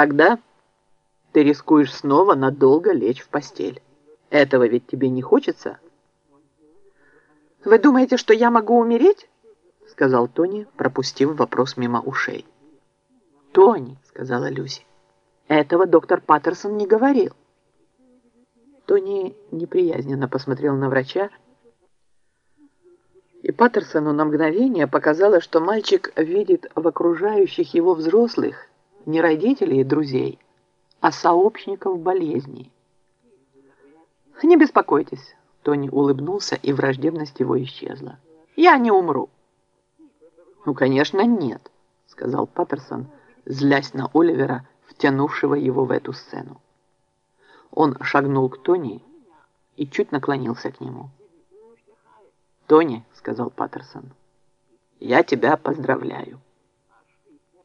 Тогда ты рискуешь снова надолго лечь в постель. Этого ведь тебе не хочется? Вы думаете, что я могу умереть? Сказал Тони, пропустив вопрос мимо ушей. Тони, сказала Люси, этого доктор Паттерсон не говорил. Тони неприязненно посмотрел на врача, и Паттерсону на мгновение показалось, что мальчик видит в окружающих его взрослых не родителей и друзей, а сообщников болезни. «Не беспокойтесь», — Тони улыбнулся, и враждебность его исчезла. «Я не умру». «Ну, конечно, нет», — сказал Паттерсон, злясь на Оливера, втянувшего его в эту сцену. Он шагнул к Тони и чуть наклонился к нему. «Тони», — сказал Паттерсон, — «я тебя поздравляю».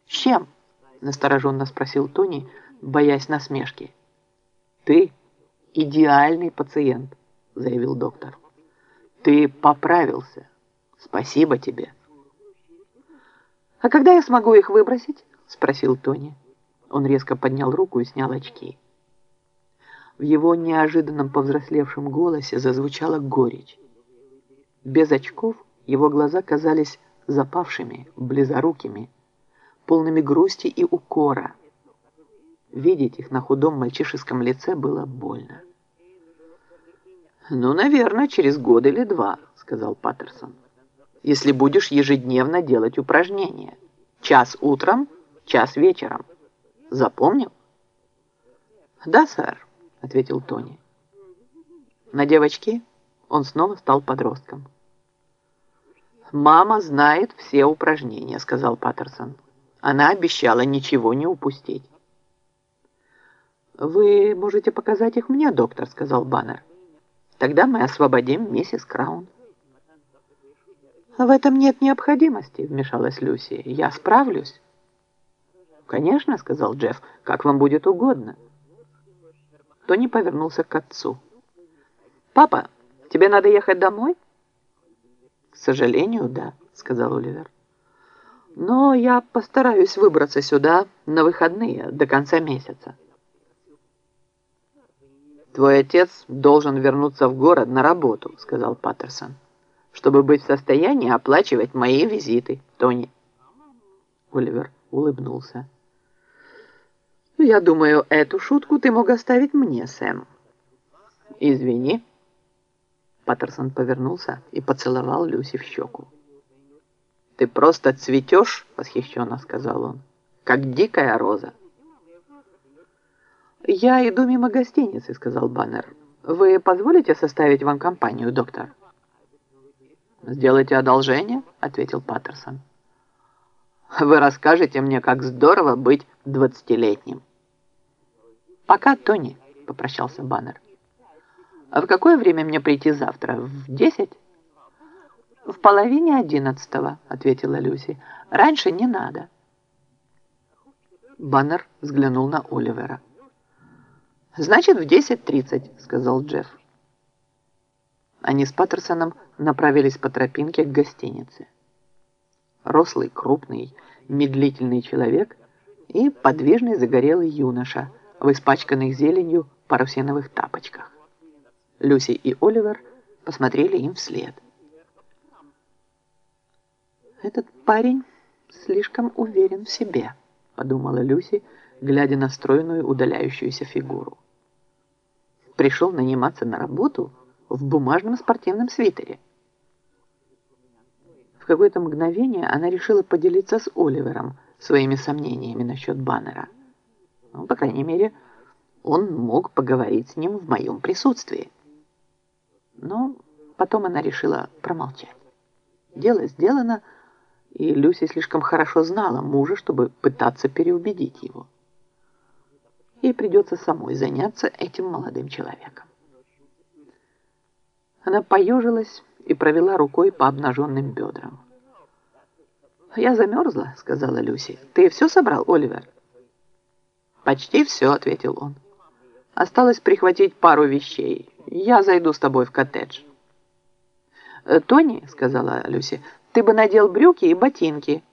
«С чем?» — настороженно спросил Тони, боясь насмешки. «Ты идеальный пациент», — заявил доктор. «Ты поправился. Спасибо тебе». «А когда я смогу их выбросить?» — спросил Тони. Он резко поднял руку и снял очки. В его неожиданном повзрослевшем голосе зазвучала горечь. Без очков его глаза казались запавшими, близорукими, полными грусти и укора. Видеть их на худом мальчишеском лице было больно. «Ну, наверное, через год или два», — сказал Паттерсон. «Если будешь ежедневно делать упражнения. Час утром, час вечером. Запомнил?» «Да, сэр», — ответил Тони. На девочке он снова стал подростком. «Мама знает все упражнения», — сказал Паттерсон. Она обещала ничего не упустить. «Вы можете показать их мне, доктор», — сказал Баннер. «Тогда мы освободим миссис Краун». «В этом нет необходимости», — вмешалась Люси. «Я справлюсь». «Конечно», — сказал Джефф, — «как вам будет угодно». Тони повернулся к отцу. «Папа, тебе надо ехать домой?» «К сожалению, да», — сказал Оливер. Но я постараюсь выбраться сюда на выходные до конца месяца. «Твой отец должен вернуться в город на работу», — сказал Паттерсон, «чтобы быть в состоянии оплачивать мои визиты, Тони». Оливер улыбнулся. «Я думаю, эту шутку ты мог оставить мне, Сэм». «Извини». Паттерсон повернулся и поцеловал Люси в щеку. «Ты просто цветешь», — восхищенно сказал он, — «как дикая роза». «Я иду мимо гостиницы», — сказал Баннер. «Вы позволите составить вам компанию, доктор?» «Сделайте одолжение», — ответил Паттерсон. «Вы расскажете мне, как здорово быть двадцатилетним». «Пока, Тони», — попрощался Баннер. «А в какое время мне прийти завтра? В десять?» «В половине одиннадцатого», — ответила Люси. «Раньше не надо». Баннер взглянул на Оливера. «Значит, в десять тридцать», — сказал Джефф. Они с Паттерсоном направились по тропинке к гостинице. Рослый, крупный, медлительный человек и подвижный загорелый юноша в испачканных зеленью парусиновых тапочках. Люси и Оливер посмотрели им вслед. «Этот парень слишком уверен в себе», — подумала Люси, глядя на стройную удаляющуюся фигуру. Пришел наниматься на работу в бумажном спортивном свитере. В какое-то мгновение она решила поделиться с Оливером своими сомнениями насчет баннера. Ну, по крайней мере, он мог поговорить с ним в моем присутствии. Но потом она решила промолчать. Дело сделано, — и Люси слишком хорошо знала мужа, чтобы пытаться переубедить его. Ей придется самой заняться этим молодым человеком. Она поежилась и провела рукой по обнаженным бедрам. «Я замерзла», — сказала Люси. «Ты все собрал, Оливер?» «Почти все», — ответил он. «Осталось прихватить пару вещей. Я зайду с тобой в коттедж». «Тони», — сказала Люси, — ты бы надел брюки и ботинки,